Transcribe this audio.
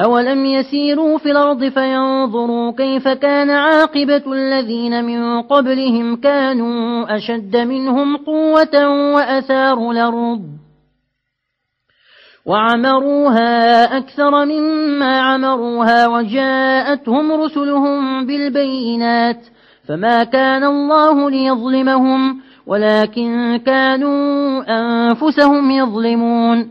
أولم يسيروا في الأرض فينظروا كيف كان عاقبة الذين من قبلهم كانوا أشد منهم قوة وأثاروا الأرض وعمروها أكثر مما عمروها وجاءتهم رسلهم بالبينات فما كان الله ليظلمهم ولكن كانوا أنفسهم يظلمون